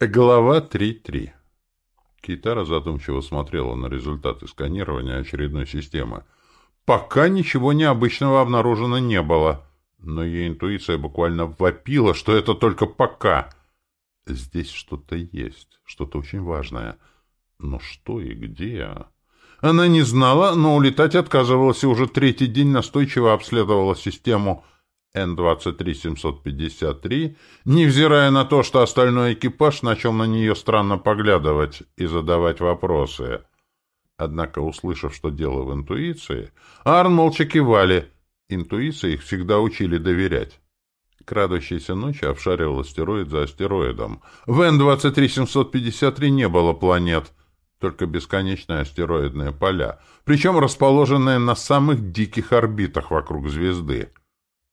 Глава 3.3 Китара задумчиво смотрела на результаты сканирования очередной системы. Пока ничего необычного обнаружено не было, но ее интуиция буквально вопила, что это только пока. Здесь что-то есть, что-то очень важное. Но что и где? Она не знала, но улетать отказывалась и уже третий день настойчиво обследовала систему Н-23-753, невзирая на то, что остальной экипаж начал на нее странно поглядывать и задавать вопросы. Однако, услышав, что дело в интуиции, Арн молча кивали. Интуиции их всегда учили доверять. Крадущейся ночью обшаривал астероид за астероидом. В Н-23-753 не было планет, только бесконечные астероидные поля, причем расположенные на самых диких орбитах вокруг звезды.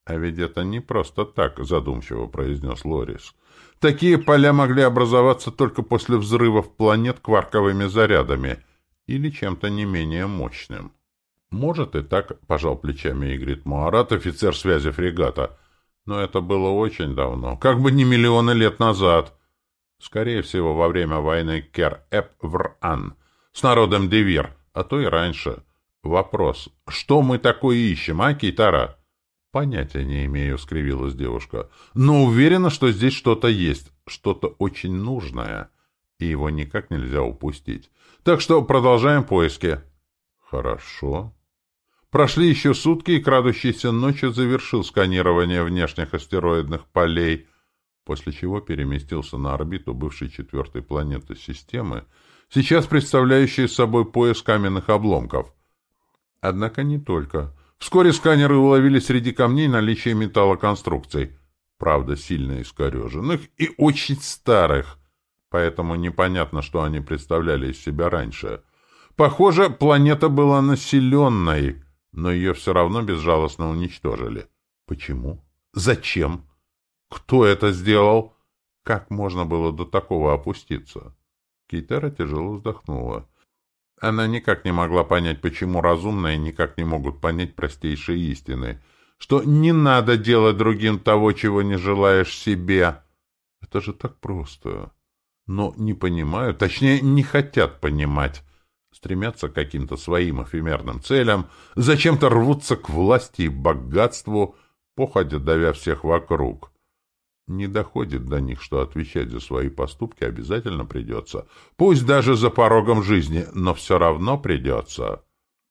«А ведь это не просто так», — задумчиво произнес Лорис. «Такие поля могли образоваться только после взрывов планет кварковыми зарядами или чем-то не менее мощным». «Может и так», — пожал плечами Игрит Муарат, офицер связи фрегата. «Но это было очень давно, как бы не миллионы лет назад. Скорее всего, во время войны Кер-Эп-Вран с народом Девир, а то и раньше. Вопрос, что мы такое ищем, а, Кейтара?» «Понятия не имею», — скривилась девушка. «Но уверена, что здесь что-то есть, что-то очень нужное, и его никак нельзя упустить. Так что продолжаем поиски». «Хорошо». Прошли еще сутки, и крадущийся ночью завершил сканирование внешних астероидных полей, после чего переместился на орбиту бывшей четвертой планеты системы, сейчас представляющей собой пояс каменных обломков. Однако не только — Вскоре сканеры уловили среди камней наличие металлоконструкций, правда, сильно искореженных и очень старых, поэтому непонятно, что они представляли из себя раньше. Похоже, планета была населенной, но ее все равно безжалостно уничтожили. Почему? Зачем? Кто это сделал? Как можно было до такого опуститься? Кейтера тяжело вздохнула. Она никак не могла понять, почему разумные никак не могут понять простейшие истины, что не надо делать другим того, чего не желаешь себе. Это же так просто. Но не понимают, точнее, не хотят понимать. Стремятся к каким-то своим эфемерным целям, зачем-то рвутся к власти и богатству, походя давя всех вокруг. Не доходит до них, что отвечать за свои поступки обязательно придется. Пусть даже за порогом жизни, но все равно придется.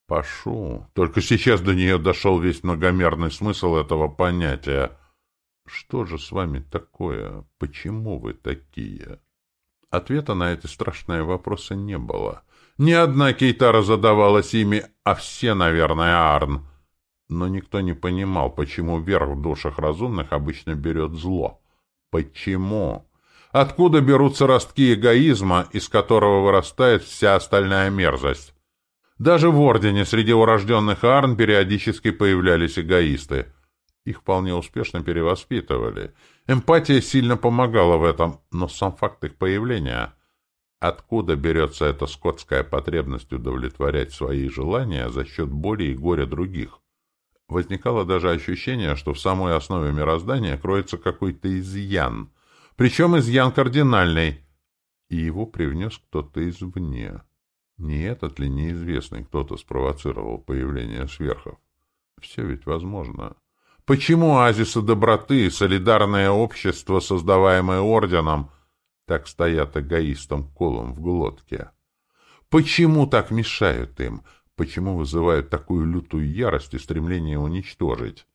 Пашу. Только сейчас до нее дошел весь многомерный смысл этого понятия. Что же с вами такое? Почему вы такие? Ответа на эти страшные вопросы не было. Ни одна Кейтара задавалась ими, а все, наверное, Арн. Но никто не понимал, почему верх в душах разумных обычно берет зло. Почему? Откуда берутся ростки эгоизма, из которого вырастает вся остальная мерзость? Даже в Ордене среди урожденных Арн периодически появлялись эгоисты. Их вполне успешно перевоспитывали. Эмпатия сильно помогала в этом, но сам факт их появления... Откуда берется эта скотская потребность удовлетворять свои желания за счет боли и горя других? Возникало даже ощущение, что в самой основе мироздания кроется какой-то изъян, причем изъян кардинальный, и его привнес кто-то извне. Не этот ли неизвестный кто-то спровоцировал появление сверхов? Все ведь возможно. Почему оазисы доброты солидарное общество, создаваемое орденом, так стоят эгоистом колом в глотке? Почему так мешают им? Почему вызывают такую лютую ярость и стремление уничтожить?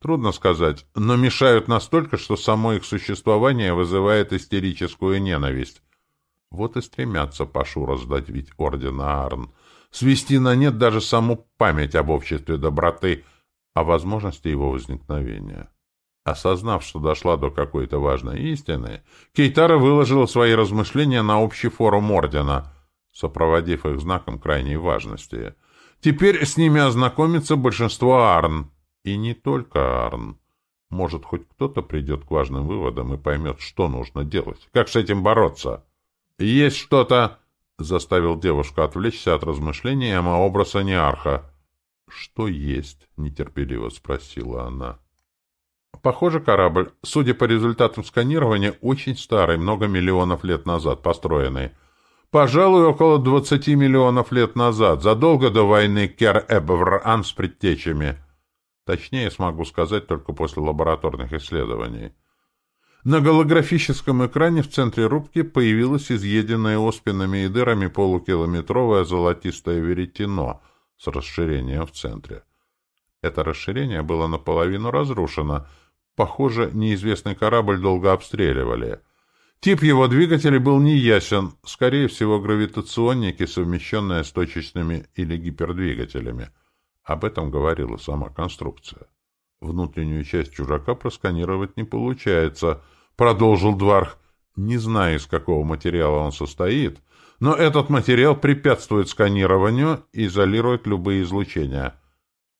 Трудно сказать, но мешают настолько, что само их существование вызывает истерическую ненависть. Вот и стремятся Пашу раздавить ордена Арн, свести на нет даже саму память об обществе доброты, о возможности его возникновения. Осознав, что дошла до какой-то важной истины, Кейтара выложила свои размышления на общий форум ордена — сопроводив их знаком крайней важности. Теперь с ними ознакомится большинство Арн. И не только Арн. Может, хоть кто-то придет к важным выводам и поймет, что нужно делать, как с этим бороться. «Есть что-то...» — заставил девушку отвлечься от размышления о образа Неарха. «Что есть?» — нетерпеливо спросила она. Похоже, корабль, судя по результатам сканирования, очень старый, много миллионов лет назад построенный. Пожалуй, около 20 миллионов лет назад, задолго до войны Кер-Эбвр-Ан с предтечами. Точнее, смогу сказать только после лабораторных исследований. На голографическом экране в центре рубки появилось изъеденное оспинами и дырами полукилометровое золотистое веретено с расширением в центре. Это расширение было наполовину разрушено. Похоже, неизвестный корабль долго обстреливали. Тип его двигателей был неясен, скорее всего, гравитационники, совмещенные с точечными или гипердвигателями. Об этом говорила сама конструкция. Внутреннюю часть чужака просканировать не получается, продолжил Дварх. Не знаю, из какого материала он состоит, но этот материал препятствует сканированию и изолирует любые излучения.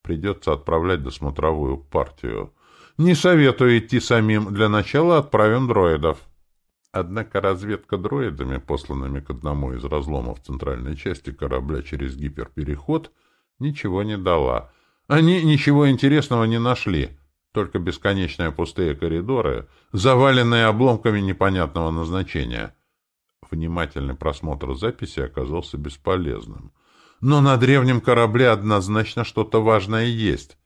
Придется отправлять досмотровую партию. Не советую идти самим. Для начала отправим дроидов. Однако разведка дроидами, посланными к одному из разломов центральной части корабля через гиперпереход, ничего не дала. Они ничего интересного не нашли, только бесконечные пустые коридоры, заваленные обломками непонятного назначения. Внимательный просмотр записи оказался бесполезным. Но на древнем корабле однозначно что-то важное есть.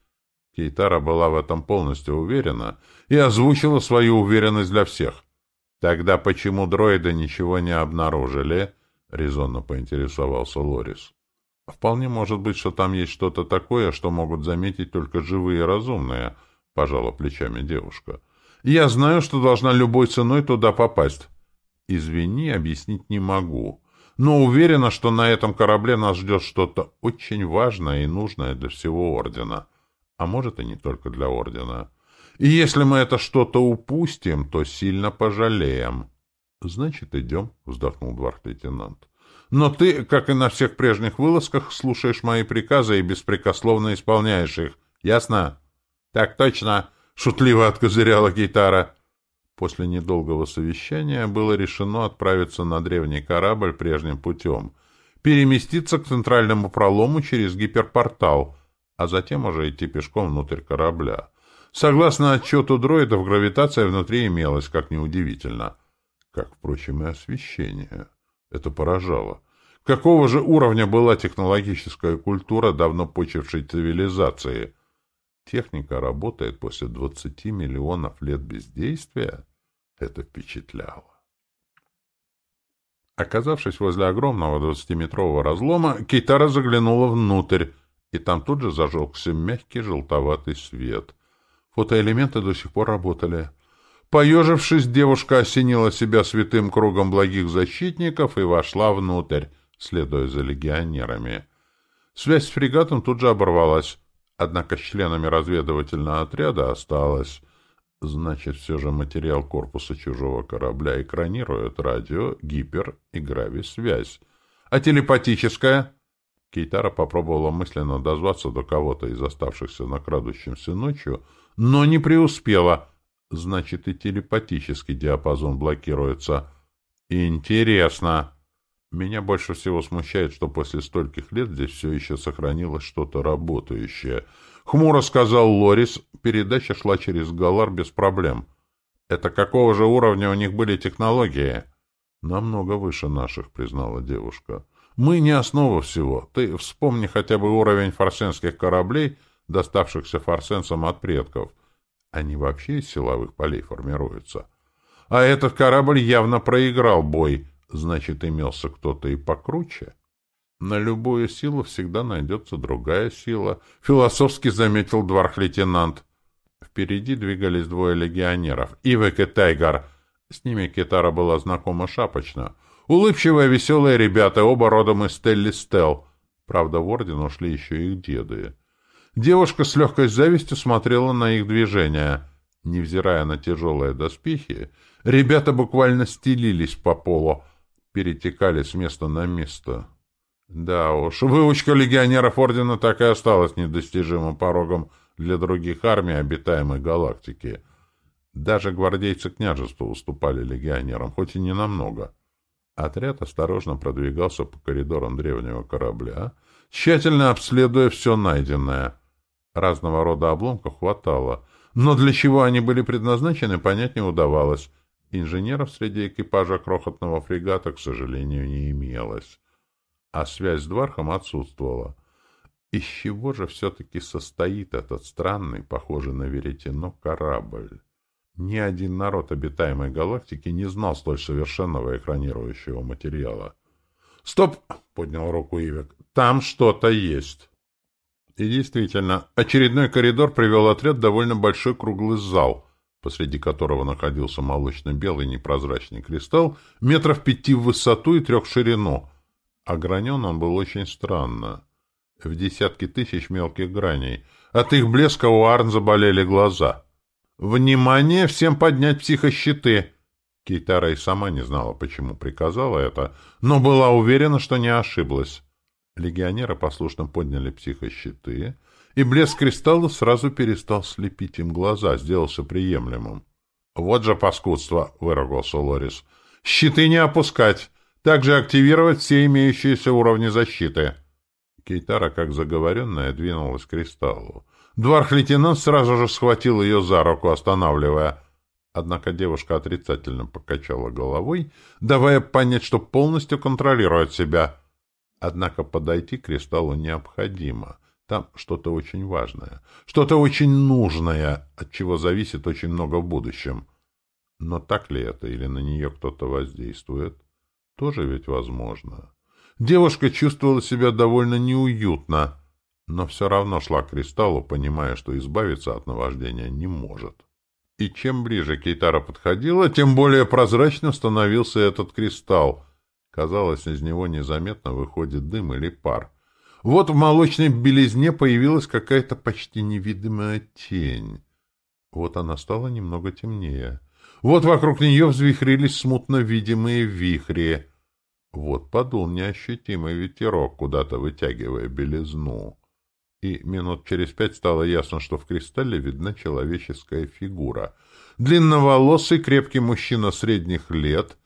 Кейтара была в этом полностью уверена и озвучила свою уверенность для всех. «Тогда почему дроиды ничего не обнаружили?» — резонно поинтересовался Лорис. «Вполне может быть, что там есть что-то такое, что могут заметить только живые разумные», — пожала плечами девушка. «Я знаю, что должна любой ценой туда попасть». «Извини, объяснить не могу но уверена, что на этом корабле нас ждет что-то очень важное и нужное для всего Ордена. А может, и не только для Ордена. И если мы это что-то упустим, то сильно пожалеем. — Значит, идем, — вздохнул дворф-лейтенант. — Но ты, как и на всех прежних вылазках, слушаешь мои приказы и беспрекословно исполняешь их. Ясно? — Так точно, — шутливо откозыряла гитара. После недолгого совещания было решено отправиться на древний корабль прежним путем, переместиться к центральному пролому через гиперпортал, а затем уже идти пешком внутрь корабля. Согласно отчету дроидов, гравитация внутри имелась, как неудивительно. Как, впрочем, и освещение. Это поражало. Какого же уровня была технологическая культура давно почившей цивилизации? Техника работает после 20 миллионов лет бездействия? Это впечатляло. Оказавшись возле огромного двадцатиметрового разлома, Кейтара заглянула внутрь, и там тут же зажегся мягкий желтоватый свет. Фотоэлементы до сих пор работали. Поежившись, девушка осенила себя святым кругом благих защитников и вошла внутрь, следуя за легионерами. Связь с фрегатом тут же оборвалась. Однако с членами разведывательного отряда осталось. Значит, все же материал корпуса чужого корабля экранирует радио, гипер и грави-связь. А телепатическая? Кейтара попробовала мысленно дозваться до кого-то из оставшихся на крадущемся ночью, но не преуспела. Значит, и телепатический диапазон блокируется. Интересно. Меня больше всего смущает, что после стольких лет здесь все еще сохранилось что-то работающее. Хмуро сказал Лорис, передача шла через Галар без проблем. Это какого же уровня у них были технологии? Намного выше наших, признала девушка. Мы не основа всего. Ты вспомни хотя бы уровень форсенских кораблей, доставшихся форсенцам от предков. Они вообще из силовых полей формируются. А этот корабль явно проиграл бой — Значит, имелся кто-то и покруче. На любую силу всегда найдется другая сила, — философски заметил дворх-лейтенант. Впереди двигались двое легионеров — Ивек и Тайгар. С ними Китара была знакома шапочно. Улыбчивые, веселые ребята, оба родом из Стелли Стел. Правда, в орден ушли еще их деды. Девушка с легкой завистью смотрела на их движения. Невзирая на тяжелые доспехи, ребята буквально стелились по полу, перетекали с места на место. Да уж, выучка легионеров Ордена так и осталась недостижимым порогом для других армий обитаемой галактики. Даже гвардейцы княжества уступали легионерам, хоть и не намного. Отряд осторожно продвигался по коридорам древнего корабля, тщательно обследуя все найденное. Разного рода обломков хватало, но для чего они были предназначены, понять не удавалось. Инженеров среди экипажа крохотного фрегата, к сожалению, не имелось. А связь с Двархом отсутствовала. Из чего же все-таки состоит этот странный, похожий на веретено, корабль? Ни один народ обитаемой галактики не знал столь совершенного экранирующего материала. «Стоп!» — поднял руку Ивек. «Там что-то есть!» И действительно, очередной коридор привел отряд в довольно большой круглый зал, посреди которого находился молочно-белый непрозрачный кристалл, метров пяти в высоту и трех в ширину. Огранен он был очень странно. В десятки тысяч мелких граней. От их блеска у Арн заболели глаза. «Внимание! Всем поднять психощиты!» Кейтара и сама не знала, почему приказала это, но была уверена, что не ошиблась. Легионеры послушно подняли психощиты, и блеск кристалла сразу перестал слепить им глаза, сделался приемлемым. «Вот же паскудство!» — выругался Лорис. «Щиты не опускать! Также активировать все имеющиеся уровни защиты!» Кейтара, как заговоренная, двинулась к кристаллу. Дварх-лейтенант сразу же схватил ее за руку, останавливая. Однако девушка отрицательно покачала головой, давая понять, что полностью контролирует себя — Однако подойти к кристаллу необходимо. Там что-то очень важное, что-то очень нужное, от чего зависит очень много в будущем. Но так ли это, или на нее кто-то воздействует? Тоже ведь возможно. Девушка чувствовала себя довольно неуютно, но все равно шла к кристаллу, понимая, что избавиться от наваждения не может. И чем ближе Кейтара подходила, тем более прозрачным становился этот кристалл, Казалось, из него незаметно выходит дым или пар. Вот в молочной белизне появилась какая-то почти невидимая тень. Вот она стала немного темнее. Вот вокруг нее взвихрились смутно видимые вихри. Вот подул неощутимый ветерок, куда-то вытягивая белизну. И минут через пять стало ясно, что в кристалле видна человеческая фигура. Длинноволосый крепкий мужчина средних лет —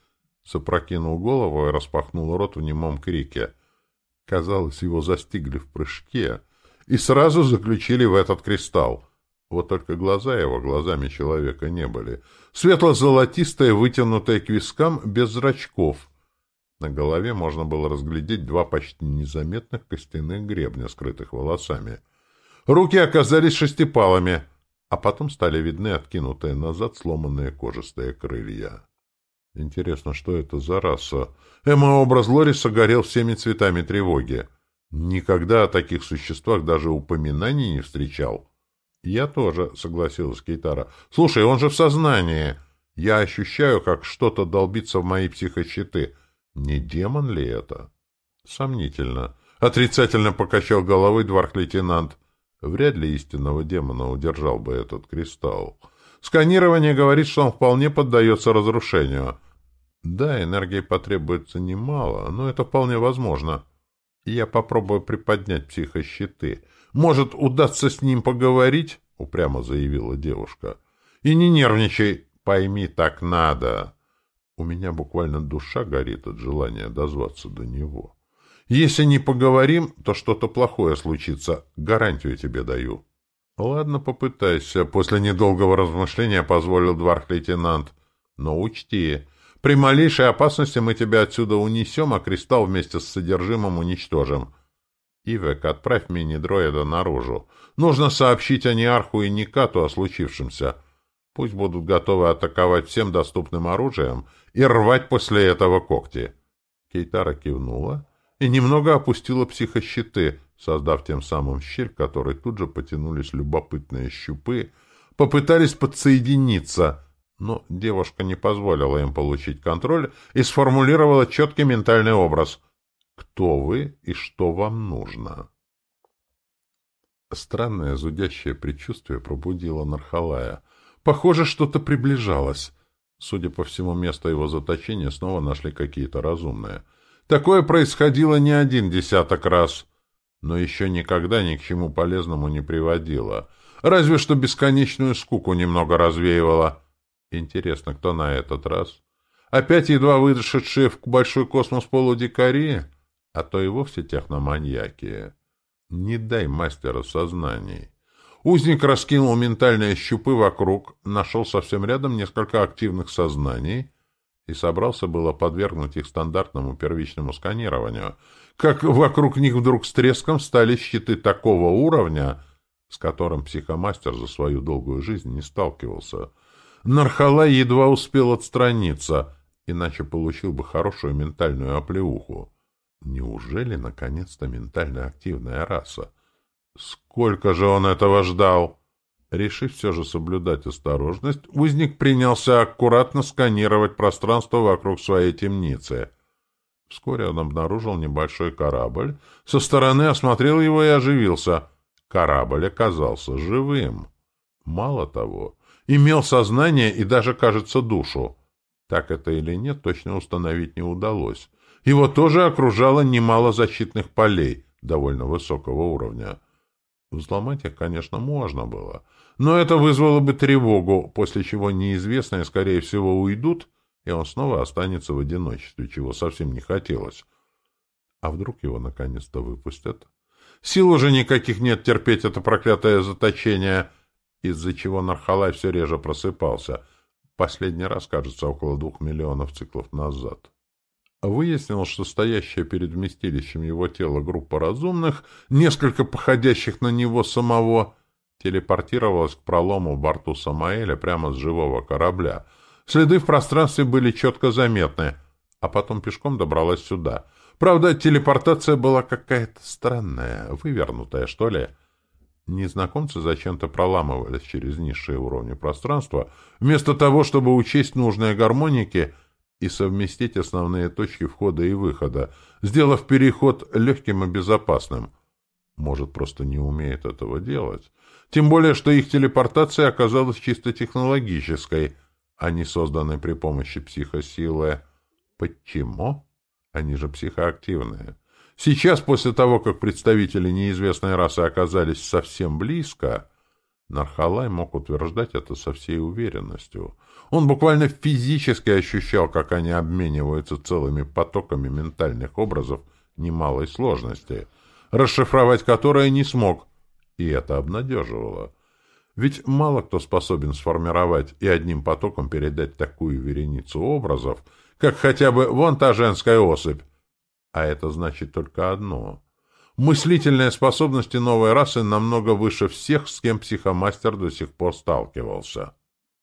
Сопрокинул голову и распахнул рот в немом крике. Казалось, его застигли в прыжке и сразу заключили в этот кристалл. Вот только глаза его глазами человека не были. Светло-золотистые, вытянутые к вискам, без зрачков. На голове можно было разглядеть два почти незаметных костяных гребня, скрытых волосами. Руки оказались шестипалами, а потом стали видны откинутые назад сломанные кожистые крылья. Интересно, что это за раса? Эмо-образ Лориса горел всеми цветами тревоги. Никогда о таких существах даже упоминаний не встречал. Я тоже, согласилась Кейтара. Слушай, он же в сознании. Я ощущаю, как что-то долбится в мои психощиты. Не демон ли это? Сомнительно. Отрицательно покачал головой дворх-лейтенант. Вряд ли истинного демона удержал бы этот кристалл. Сканирование говорит, что он вполне поддается разрушению. Да, энергии потребуется немало, но это вполне возможно. Я попробую приподнять психощиты. Может, удастся с ним поговорить? — упрямо заявила девушка. — И не нервничай, пойми, так надо. У меня буквально душа горит от желания дозваться до него. Если не поговорим, то что-то плохое случится, гарантию тебе даю. — Ладно, попытайся. После недолгого размышления позволил дворх-лейтенант. Но учти, при малейшей опасности мы тебя отсюда унесем, а кристалл вместе с содержимым уничтожим. Ивек, отправь мини-дроида наружу. Нужно сообщить Аниарху и Никату о случившемся. Пусть будут готовы атаковать всем доступным оружием и рвать после этого когти. Кейтара кивнула и немного опустила психощиты, создав тем самым щель, которой тут же потянулись любопытные щупы, попытались подсоединиться, но девушка не позволила им получить контроль и сформулировала четкий ментальный образ. «Кто вы и что вам нужно?» Странное зудящее предчувствие пробудило Нархалая. Похоже, что-то приближалось. Судя по всему, место его заточения снова нашли какие-то разумные. Такое происходило не один десяток раз — но еще никогда ни к чему полезному не приводила. Разве что бесконечную скуку немного развеивала. Интересно, кто на этот раз? Опять едва вышедшие в большой космос полудикари? А то и вовсе техноманьяки. Не дай мастера сознаний. Узник раскинул ментальные щупы вокруг, нашел совсем рядом несколько активных сознаний и собрался было подвергнуть их стандартному первичному сканированию, как вокруг них вдруг с треском стали щиты такого уровня, с которым психомастер за свою долгую жизнь не сталкивался. Нархалай едва успел отстраниться, иначе получил бы хорошую ментальную оплеуху. Неужели, наконец-то, ментально активная раса? Сколько же он этого ждал? Решив все же соблюдать осторожность, узник принялся аккуратно сканировать пространство вокруг своей темницы. Вскоре он обнаружил небольшой корабль, со стороны осмотрел его и оживился. Корабль оказался живым. Мало того, имел сознание и даже, кажется, душу. Так это или нет, точно установить не удалось. Его тоже окружало немало защитных полей довольно высокого уровня. Взломать их, конечно, можно было, но это вызвало бы тревогу, после чего неизвестные, скорее всего, уйдут, и он снова останется в одиночестве, чего совсем не хотелось. А вдруг его наконец-то выпустят? Сил уже никаких нет терпеть это проклятое заточение, из-за чего Нархалай все реже просыпался. Последний раз, кажется, около двух миллионов циклов назад. Выяснил, что стоящая перед вместилищем его тела группа разумных, несколько походящих на него самого, телепортировалась к пролому в борту Самаэля прямо с живого корабля. Следы в пространстве были четко заметны, а потом пешком добралась сюда. Правда, телепортация была какая-то странная, вывернутая, что ли. Незнакомцы зачем-то проламывались через низшие уровни пространства, вместо того, чтобы учесть нужные гармоники — и совместить основные точки входа и выхода, сделав переход легким и безопасным. Может, просто не умеет этого делать. Тем более, что их телепортация оказалась чисто технологической, не созданной при помощи психосилы. Почему? Они же психоактивные. Сейчас, после того, как представители неизвестной расы оказались совсем близко, Нархалай мог утверждать это со всей уверенностью. Он буквально физически ощущал, как они обмениваются целыми потоками ментальных образов немалой сложности, расшифровать которые не смог, и это обнадеживало. Ведь мало кто способен сформировать и одним потоком передать такую вереницу образов, как хотя бы вон та женская особь. А это значит только одно — мыслительные способности новой расы намного выше всех, с кем психомастер до сих пор сталкивался.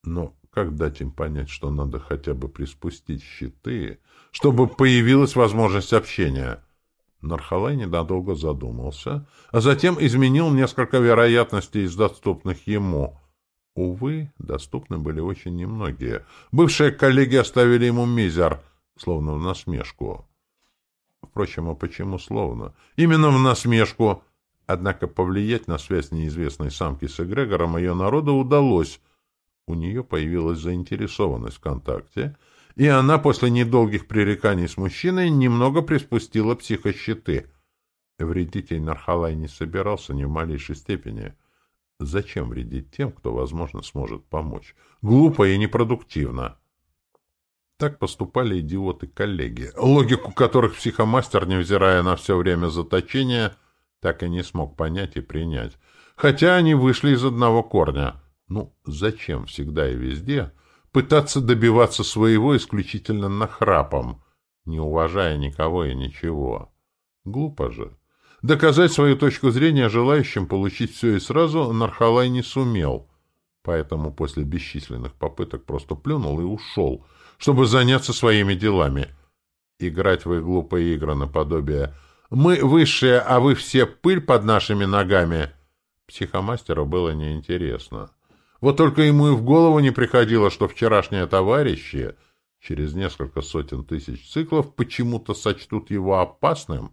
Но как дать им понять, что надо хотя бы приспустить щиты, чтобы появилась возможность общения? Нархалай недолго задумался, а затем изменил несколько вероятностей из доступных ему. Увы, доступны были очень немногие. Бывшие коллеги оставили ему мизер, словно в насмешку. Впрочем, а почему словно? Именно в насмешку. Однако повлиять на связь неизвестной самки с эгрегором ее народу удалось. У нее появилась заинтересованность в контакте, и она после недолгих пререканий с мужчиной немного приспустила психощиты. Вредитель Нархалай не собирался ни в малейшей степени. Зачем вредить тем, кто, возможно, сможет помочь? Глупо и непродуктивно. Так поступали идиоты-коллеги, логику которых психомастер, невзирая на все время заточения, так и не смог понять и принять. Хотя они вышли из одного корня. Ну, зачем всегда и везде пытаться добиваться своего исключительно нахрапом, не уважая никого и ничего? Глупо же. Доказать свою точку зрения желающим получить все и сразу Нархалай не сумел, поэтому после бесчисленных попыток просто плюнул и ушел — чтобы заняться своими делами. Играть в их глупые игры наподобие «Мы высшие, а вы все пыль под нашими ногами» психомастеру было неинтересно. Вот только ему и в голову не приходило, что вчерашние товарищи через несколько сотен тысяч циклов почему-то сочтут его опасным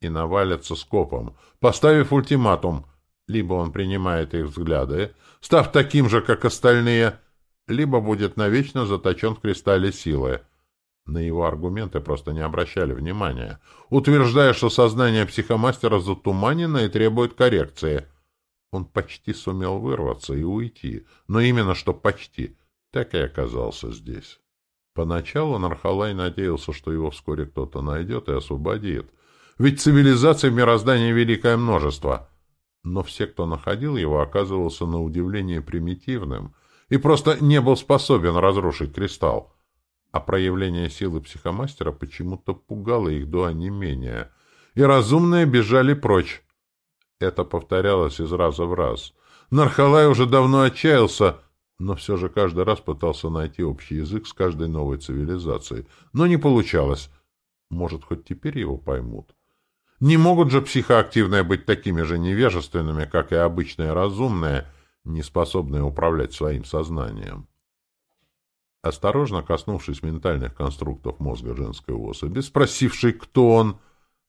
и навалятся скопом, поставив ультиматум. Либо он принимает их взгляды, став таким же, как остальные, либо будет навечно заточен в кристалле силы. На его аргументы просто не обращали внимания, утверждая, что сознание психомастера затуманено и требует коррекции. Он почти сумел вырваться и уйти, но именно что почти, так и оказался здесь. Поначалу Нархалай надеялся, что его вскоре кто-то найдет и освободит. Ведь цивилизаций в мироздании великое множество. Но все, кто находил его, оказывался на удивление примитивным и просто не был способен разрушить кристалл. А проявление силы психомастера почему-то пугало их до онемения, и разумные бежали прочь. Это повторялось из раза в раз. Нархалай уже давно отчаялся, но все же каждый раз пытался найти общий язык с каждой новой цивилизацией. Но не получалось. Может, хоть теперь его поймут? Не могут же психоактивные быть такими же невежественными, как и обычные разумные, не способные управлять своим сознанием. Осторожно коснувшись ментальных конструктов мозга женской особи, спросившей, кто он,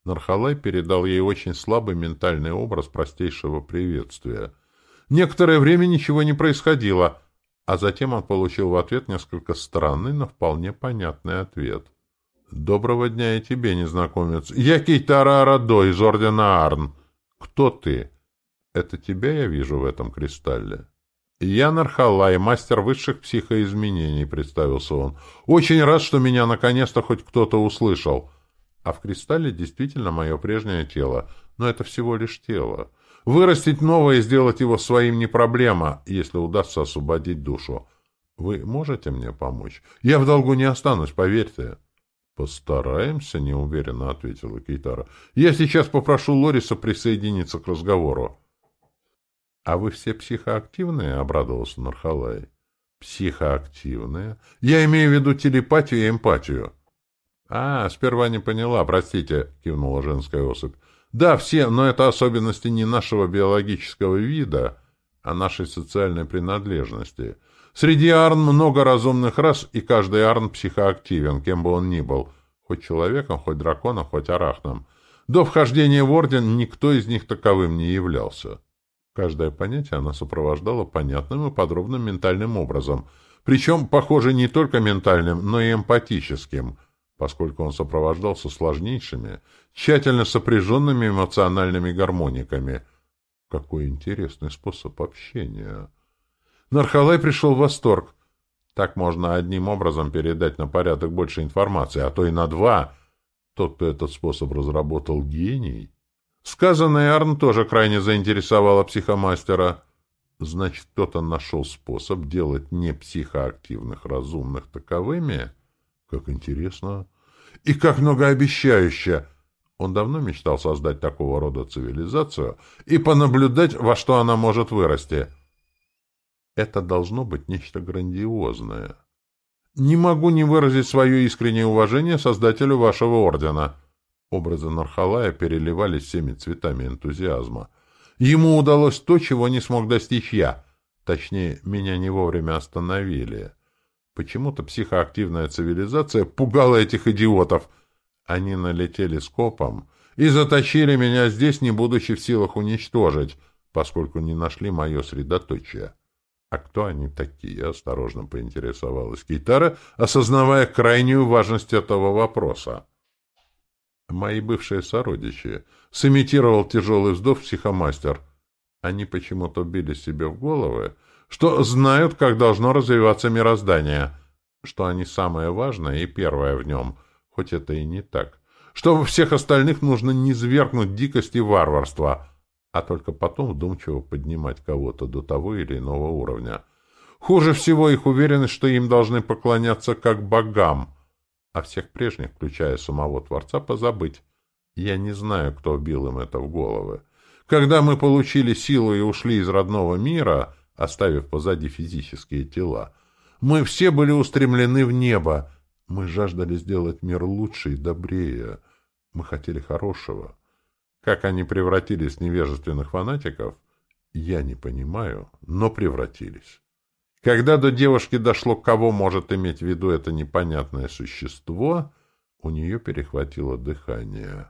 Нархалай передал ей очень слабый ментальный образ простейшего приветствия. Некоторое время ничего не происходило, а затем он получил в ответ несколько странный, но вполне понятный ответ. «Доброго дня и тебе, незнакомец. Я Кейтара Арадо из Ордена Арн. Кто ты?» «Это тебя я вижу в этом кристалле». «Я Нархалай, мастер высших психоизменений», — представился он. «Очень рад, что меня наконец-то хоть кто-то услышал». А в кристалле действительно мое прежнее тело, но это всего лишь тело. Вырастить новое и сделать его своим не проблема, если удастся освободить душу. Вы можете мне помочь? Я в долгу не останусь, поверьте. Постараемся, неуверенно ответила Кейтара. Я сейчас попрошу Лориса присоединиться к разговору. А вы все психоактивные? обрадовался Нархалай. Психоактивные? Я имею в виду телепатию и эмпатию. «А, сперва не поняла, простите», — кивнула женская особь. «Да, все, но это особенности не нашего биологического вида, а нашей социальной принадлежности. Среди арн много разумных рас, и каждый арн психоактивен, кем бы он ни был, хоть человеком, хоть драконом, хоть арахном. До вхождения в орден никто из них таковым не являлся». Каждое понятие она сопровождала понятным и подробным ментальным образом, причем, похоже, не только ментальным, но и эмпатическим — поскольку он сопровождался сложнейшими, тщательно сопряженными эмоциональными гармониками. Какой интересный способ общения! Нархалай пришел в восторг. Так можно одним образом передать на порядок больше информации, а то и на два. Тот, кто этот способ разработал, гений. Сказанное Арн тоже крайне заинтересовало психомастера. Значит, кто-то нашел способ делать не психоактивных разумных таковыми? Как интересно. И как многообещающе. Он давно мечтал создать такого рода цивилизацию и понаблюдать, во что она может вырасти. Это должно быть нечто грандиозное. Не могу не выразить свое искреннее уважение создателю вашего ордена. Образы Нархалая переливались всеми цветами энтузиазма. Ему удалось то, чего не смог достичь я. Точнее, меня не вовремя остановили. Почему-то психоактивная цивилизация пугала этих идиотов. Они налетели скопом и заточили меня здесь, не будучи в силах уничтожить, поскольку не нашли мое средоточие. А кто они такие? Осторожно поинтересовалась Кейтара, осознавая крайнюю важность этого вопроса. Мои бывшие сородичи. Сымитировал тяжелый вздох психомастер. Они почему-то били себе в головы, что знают, как должно развиваться мироздание, что они самое важное и первое в нем, хоть это и не так, что во всех остальных нужно не свергнуть дикость и варварство, а только потом вдумчиво поднимать кого-то до того или иного уровня. Хуже всего их уверенность, что им должны поклоняться как богам, а всех прежних, включая самого Творца, позабыть. Я не знаю, кто бил им это в головы. Когда мы получили силу и ушли из родного мира, оставив позади физические тела. Мы все были устремлены в небо. Мы жаждали сделать мир лучше и добрее. Мы хотели хорошего. Как они превратились в невежественных фанатиков, я не понимаю, но превратились. Когда до девушки дошло, кого может иметь в виду это непонятное существо, у нее перехватило дыхание.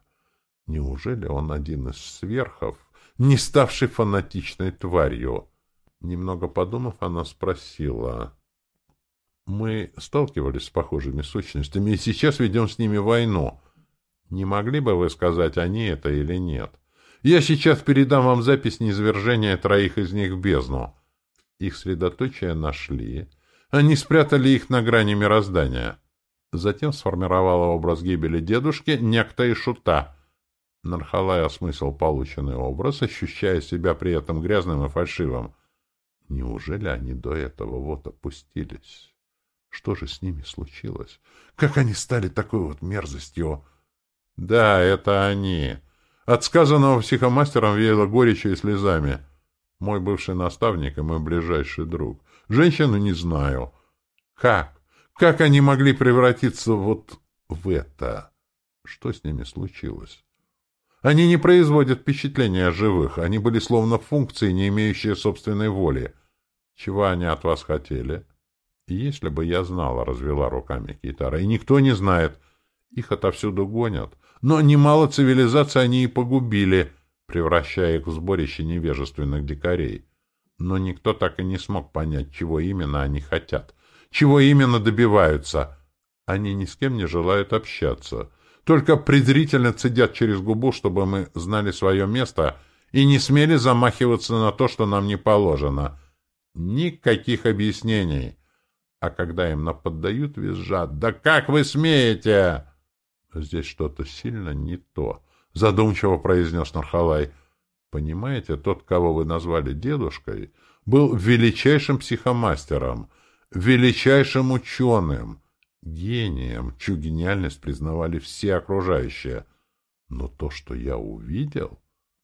Неужели он один из сверхов, не ставший фанатичной тварью? Немного подумав, она спросила. «Мы сталкивались с похожими сущностями и сейчас ведем с ними войну. Не могли бы вы сказать, они это или нет? Я сейчас передам вам запись низвержения троих из них в бездну. Их средоточие нашли. Они спрятали их на грани мироздания». Затем сформировала образ гибели дедушки некто и шута. Нархалай осмыслил полученный образ, ощущая себя при этом грязным и фальшивым. Неужели они до этого вот опустились? Что же с ними случилось? Как они стали такой вот мерзостью? Да, это они. От сказанного психомастером веяло горечью и слезами. Мой бывший наставник и мой ближайший друг. Женщину не знаю. Как? Как они могли превратиться вот в это? Что с ними случилось? Они не производят впечатления живых, они были словно функции, не имеющие собственной воли. Чего они от вас хотели? Если бы я знала, развела руками Китара, и никто не знает. Их отовсюду гонят. Но немало цивилизаций они и погубили, превращая их в сборище невежественных дикарей. Но никто так и не смог понять, чего именно они хотят, чего именно добиваются. Они ни с кем не желают общаться, только презрительно цедят через губу, чтобы мы знали свое место и не смели замахиваться на то, что нам не положено. Никаких объяснений. А когда им наподдают, визжат. «Да как вы смеете?» «Здесь что-то сильно не то», — задумчиво произнес Нархалай. «Понимаете, тот, кого вы назвали дедушкой, был величайшим психомастером, величайшим ученым, гением, чью гениальность признавали все окружающие. Но то, что я увидел,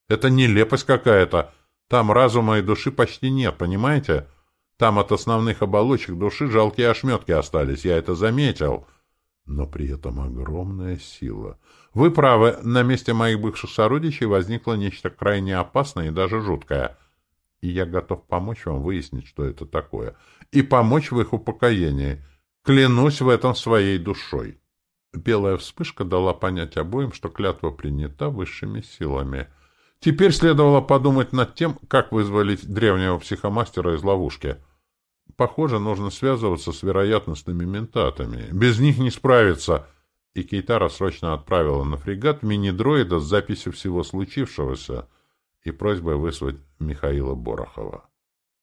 это нелепость какая-то. Там разума и души почти нет, понимаете? Там от основных оболочек души жалкие ошметки остались, я это заметил» но при этом огромная сила. Вы правы, на месте моих бывших сородичей возникло нечто крайне опасное и даже жуткое. И я готов помочь вам выяснить, что это такое, и помочь в их упокоении. Клянусь в этом своей душой. Белая вспышка дала понять обоим, что клятва принята высшими силами. Теперь следовало подумать над тем, как вызволить древнего психомастера из ловушки — Похоже, нужно связываться с вероятностными ментатами. Без них не справиться. И Кейтара срочно отправила на фрегат мини-дроида с записью всего случившегося и просьбой вызвать Михаила Борохова.